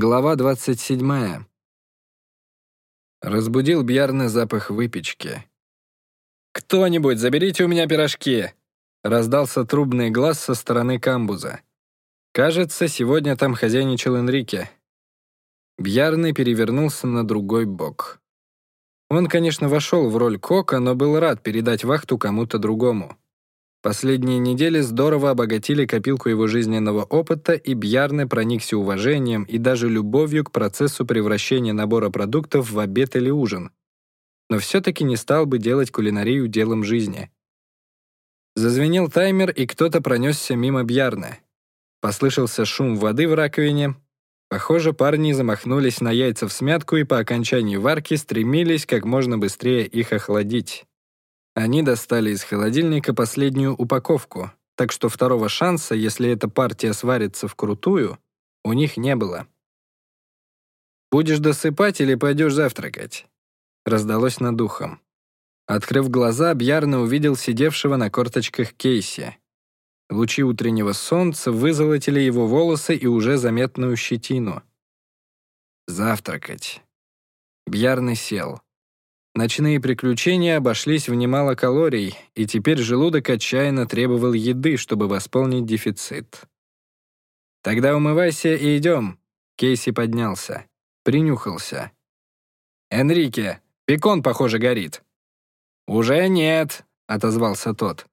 Глава 27. Разбудил Бьярны запах выпечки. «Кто-нибудь, заберите у меня пирожки!» Раздался трубный глаз со стороны камбуза. Кажется, сегодня там хозяйничал Энрике. Бьярны перевернулся на другой бок. Он, конечно, вошел в роль Кока, но был рад передать вахту кому-то другому. Последние недели здорово обогатили копилку его жизненного опыта, и Бьярне проникся уважением и даже любовью к процессу превращения набора продуктов в обед или ужин. Но все-таки не стал бы делать кулинарию делом жизни. Зазвенел таймер, и кто-то пронесся мимо Бьярне. Послышался шум воды в раковине. Похоже, парни замахнулись на яйца в смятку и по окончании варки стремились как можно быстрее их охладить. Они достали из холодильника последнюю упаковку, так что второго шанса, если эта партия сварится вкрутую, у них не было. «Будешь досыпать или пойдешь завтракать?» раздалось над ухом. Открыв глаза, Бьярна увидел сидевшего на корточках Кейси. Лучи утреннего солнца вызолотили его волосы и уже заметную щетину. «Завтракать». Бьярны сел. Ночные приключения обошлись в немало калорий, и теперь желудок отчаянно требовал еды, чтобы восполнить дефицит. «Тогда умывайся и идем», — Кейси поднялся. Принюхался. «Энрике, пекон, похоже, горит». «Уже нет», — отозвался тот.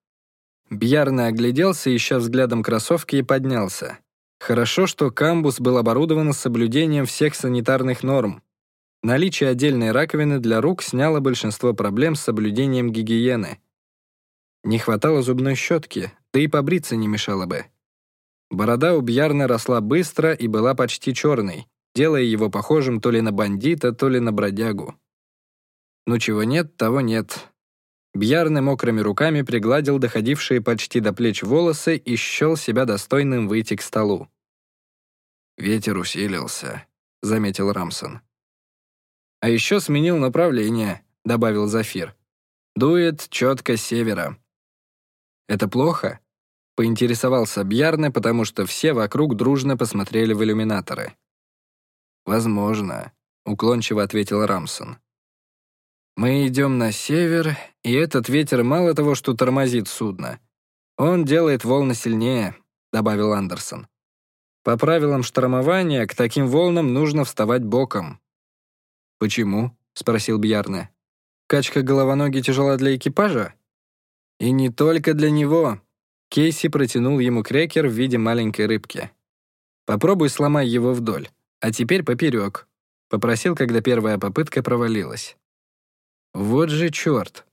Бьярно огляделся, ища взглядом кроссовки, и поднялся. Хорошо, что камбус был оборудован соблюдением всех санитарных норм. Наличие отдельной раковины для рук сняло большинство проблем с соблюдением гигиены. Не хватало зубной щетки, да и побриться не мешало бы. Борода у Бьярна росла быстро и была почти черной, делая его похожим то ли на бандита, то ли на бродягу. Ну чего нет, того нет. Бьярны мокрыми руками пригладил доходившие почти до плеч волосы и счел себя достойным выйти к столу. «Ветер усилился», — заметил Рамсон. А еще сменил направление», — добавил Зафир. «Дует четко с севера». «Это плохо?» — поинтересовался Бьярне, потому что все вокруг дружно посмотрели в иллюминаторы. «Возможно», — уклончиво ответил Рамсон. «Мы идем на север, и этот ветер мало того, что тормозит судно. Он делает волны сильнее», — добавил Андерсон. «По правилам штормования к таким волнам нужно вставать боком. «Почему?» — спросил Бьярне. «Качка головоноги тяжела для экипажа?» «И не только для него». Кейси протянул ему крекер в виде маленькой рыбки. «Попробуй сломай его вдоль, а теперь поперек», — попросил, когда первая попытка провалилась. «Вот же черт!»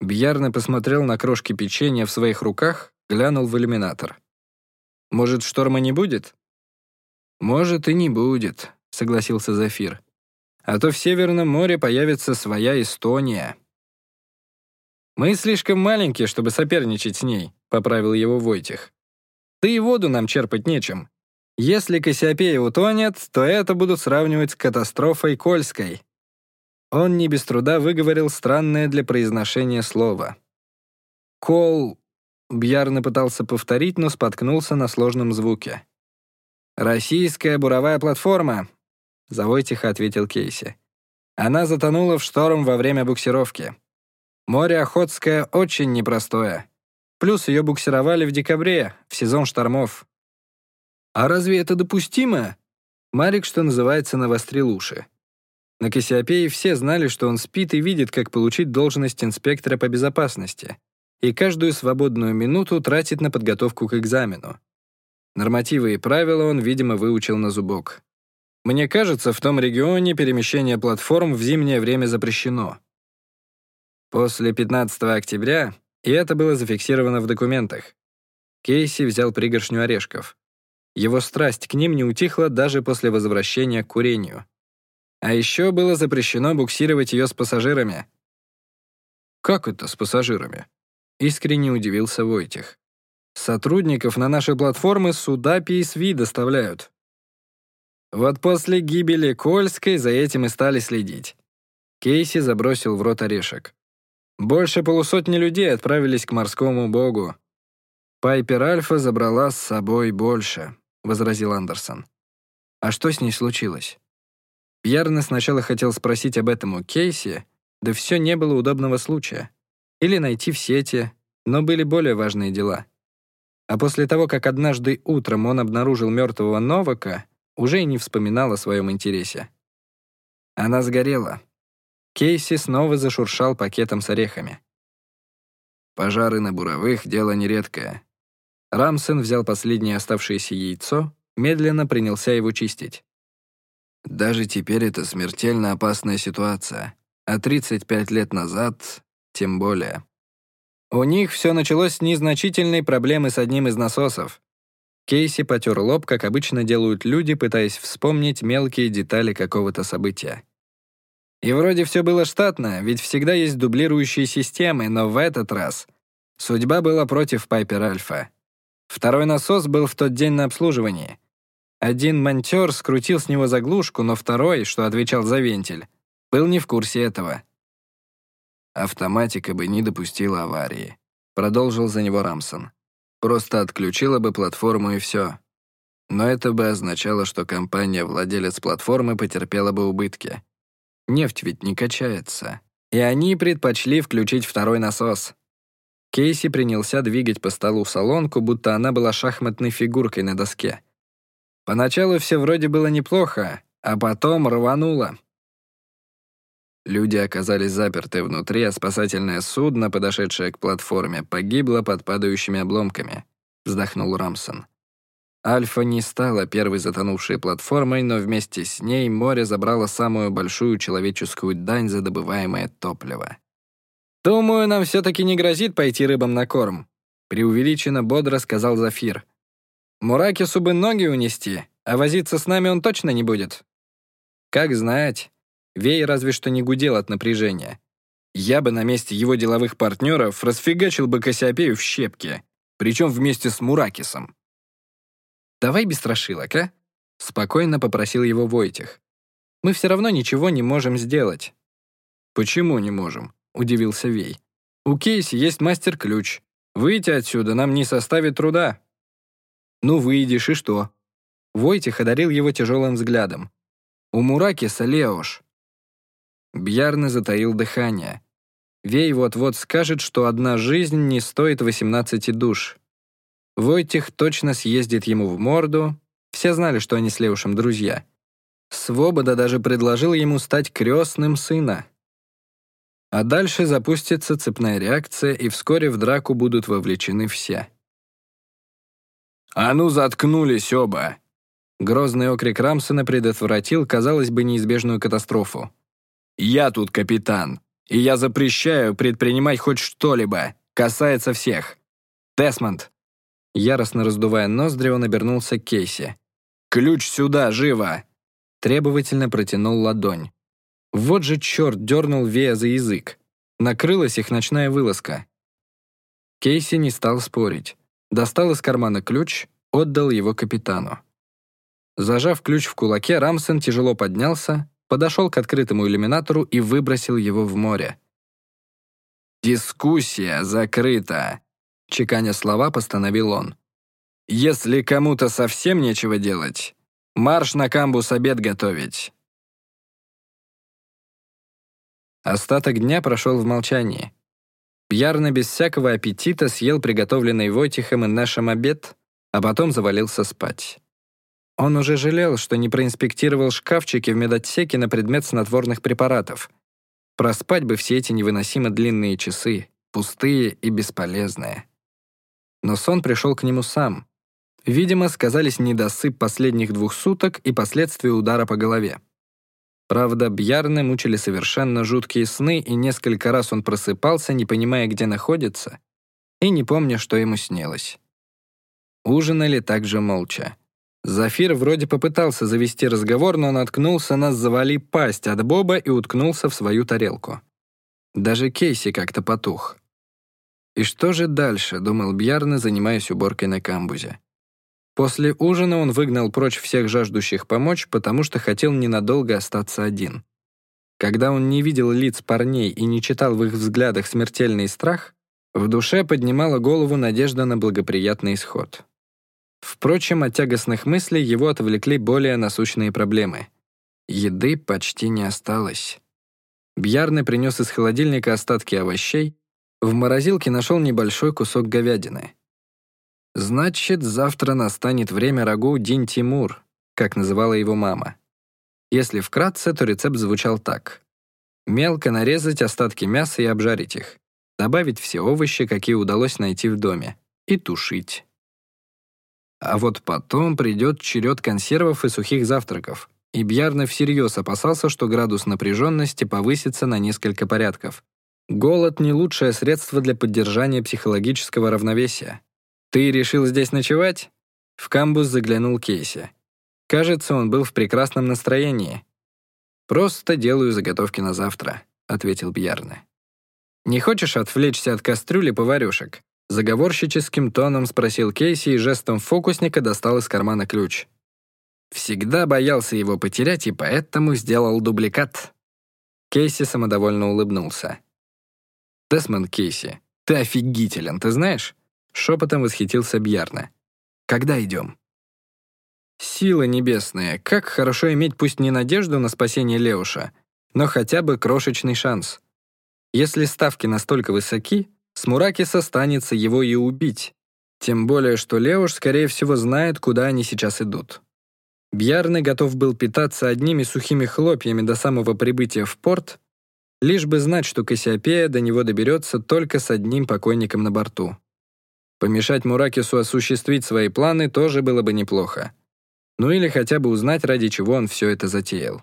Бьярне посмотрел на крошки печенья в своих руках, глянул в иллюминатор. «Может, шторма не будет?» «Может, и не будет», — согласился Зафир а то в Северном море появится своя Эстония. «Мы слишком маленькие, чтобы соперничать с ней», — поправил его Войтих. «Да и воду нам черпать нечем. Если Кассиопея утонет, то это будут сравнивать с катастрофой Кольской». Он не без труда выговорил странное для произношения слово. «Кол...» — Бьярно пытался повторить, но споткнулся на сложном звуке. «Российская буровая платформа», Завой тихо ответил Кейси. Она затонула в шторм во время буксировки. Море Охотское очень непростое. Плюс ее буксировали в декабре, в сезон штормов. А разве это допустимо? Марик, что называется, навострил уши. На Кассиопее все знали, что он спит и видит, как получить должность инспектора по безопасности, и каждую свободную минуту тратит на подготовку к экзамену. Нормативы и правила он, видимо, выучил на зубок. Мне кажется, в том регионе перемещение платформ в зимнее время запрещено. После 15 октября, и это было зафиксировано в документах, Кейси взял пригоршню орешков. Его страсть к ним не утихла даже после возвращения к курению. А еще было запрещено буксировать ее с пассажирами. «Как это с пассажирами?» — искренне удивился Войтих. «Сотрудников на наши платформы суда PSV доставляют. Вот после гибели Кольской за этим и стали следить. Кейси забросил в рот орешек. Больше полусотни людей отправились к морскому богу. Пайпер Альфа забрала с собой больше, возразил Андерсон. А что с ней случилось? Пьерно сначала хотел спросить об этом у Кейси, да все не было удобного случая. Или найти в сети, но были более важные дела. А после того, как однажды утром он обнаружил мертвого Новака, уже и не вспоминал о своем интересе. Она сгорела. Кейси снова зашуршал пакетом с орехами. Пожары на буровых — дело нередкое. Рамсен взял последнее оставшееся яйцо, медленно принялся его чистить. Даже теперь это смертельно опасная ситуация, а 35 лет назад тем более. У них все началось с незначительной проблемы с одним из насосов. Кейси потер лоб, как обычно делают люди, пытаясь вспомнить мелкие детали какого-то события. И вроде все было штатно, ведь всегда есть дублирующие системы, но в этот раз судьба была против Пайпер Альфа. Второй насос был в тот день на обслуживании. Один монтер скрутил с него заглушку, но второй, что отвечал за вентиль, был не в курсе этого. Автоматика бы не допустила аварии. Продолжил за него Рамсон. Просто отключила бы платформу и все. Но это бы означало, что компания-владелец платформы потерпела бы убытки. Нефть ведь не качается. И они предпочли включить второй насос. Кейси принялся двигать по столу солонку, будто она была шахматной фигуркой на доске. Поначалу все вроде было неплохо, а потом рвануло. Люди оказались заперты внутри, а спасательное судно, подошедшее к платформе, погибло под падающими обломками, вздохнул Рамсон. Альфа не стала первой затонувшей платформой, но вместе с ней море забрало самую большую человеческую дань за добываемое топливо. «Думаю, нам все-таки не грозит пойти рыбам на корм», преувеличенно бодро сказал Зафир. Муракису бы ноги унести, а возиться с нами он точно не будет. Как знать. Вей разве что не гудел от напряжения. Я бы на месте его деловых партнеров расфигачил бы Кассиопею в щепки, причем вместе с Муракисом. «Давай без страшилок, а?» — спокойно попросил его Войтих. «Мы все равно ничего не можем сделать». «Почему не можем?» — удивился Вей. «У Кейси есть мастер-ключ. Выйти отсюда нам не составит труда». «Ну, выйдешь, и что?» Войтих одарил его тяжелым взглядом. «У Муракиса Леош». Бьярны затаил дыхание. Вей вот-вот скажет, что одна жизнь не стоит 18 душ. Войтих точно съездит ему в морду. Все знали, что они с Леушем друзья. Свобода даже предложил ему стать крестным сына. А дальше запустится цепная реакция, и вскоре в драку будут вовлечены все. «А ну, заткнулись оба!» Грозный окрик Рамсона предотвратил, казалось бы, неизбежную катастрофу. «Я тут капитан, и я запрещаю предпринимать хоть что-либо. Касается всех. Десмонд!» Яростно раздувая ноздри, он обернулся к Кейси. «Ключ сюда, живо!» Требовательно протянул ладонь. Вот же черт дернул Вея за язык. Накрылась их ночная вылазка. Кейси не стал спорить достал из кармана ключ, отдал его капитану. Зажав ключ в кулаке, Рамсен тяжело поднялся, подошел к открытому иллюминатору и выбросил его в море. «Дискуссия закрыта», — чеканя слова, постановил он. «Если кому-то совсем нечего делать, марш на камбус обед готовить». Остаток дня прошел в молчании. Пьярно без всякого аппетита съел приготовленный Войтихом и Нэшем обед, а потом завалился спать. Он уже жалел, что не проинспектировал шкафчики в медотсеке на предмет снотворных препаратов. Проспать бы все эти невыносимо длинные часы, пустые и бесполезные. Но сон пришел к нему сам. Видимо, сказались недосып последних двух суток и последствия удара по голове. Правда, Бьярны мучили совершенно жуткие сны, и несколько раз он просыпался, не понимая, где находится, и не помня, что ему снилось. Ужинали также молча. Зафир вроде попытался завести разговор, но наткнулся на «завали пасть» от Боба и уткнулся в свою тарелку. Даже Кейси как-то потух. «И что же дальше?» — думал Бьярны, занимаясь уборкой на камбузе. После ужина он выгнал прочь всех жаждущих помочь, потому что хотел ненадолго остаться один. Когда он не видел лиц парней и не читал в их взглядах смертельный страх, в душе поднимала голову надежда на благоприятный исход. Впрочем, от тягостных мыслей его отвлекли более насущные проблемы. Еды почти не осталось. Бьярны принес из холодильника остатки овощей, в морозилке нашел небольшой кусок говядины. Значит, завтра настанет время рагу Дин Тимур, как называла его мама. Если вкратце, то рецепт звучал так. Мелко нарезать остатки мяса и обжарить их. Добавить все овощи, какие удалось найти в доме. И тушить. А вот потом придет черед консервов и сухих завтраков. И Бьярна всерьез опасался, что градус напряженности повысится на несколько порядков. Голод — не лучшее средство для поддержания психологического равновесия. «Ты решил здесь ночевать?» В камбус заглянул Кейси. Кажется, он был в прекрасном настроении. «Просто делаю заготовки на завтра», — ответил Бьярне. «Не хочешь отвлечься от кастрюли поварюшек?» Заговорщическим тоном спросил Кейси и жестом фокусника достал из кармана ключ. Всегда боялся его потерять и поэтому сделал дубликат. Кейси самодовольно улыбнулся. «Десмонд Кейси, ты офигителен, ты знаешь?» Шепотом восхитился Бьярна. «Когда идем?» «Сила небесная, как хорошо иметь пусть не надежду на спасение Леуша, но хотя бы крошечный шанс. Если ставки настолько высоки, с Муракиса станется его и убить. Тем более, что Леуш, скорее всего, знает, куда они сейчас идут. Бьярны готов был питаться одними сухими хлопьями до самого прибытия в порт, лишь бы знать, что Кассиопея до него доберется только с одним покойником на борту. Помешать Муракису осуществить свои планы тоже было бы неплохо. Ну или хотя бы узнать, ради чего он все это затеял.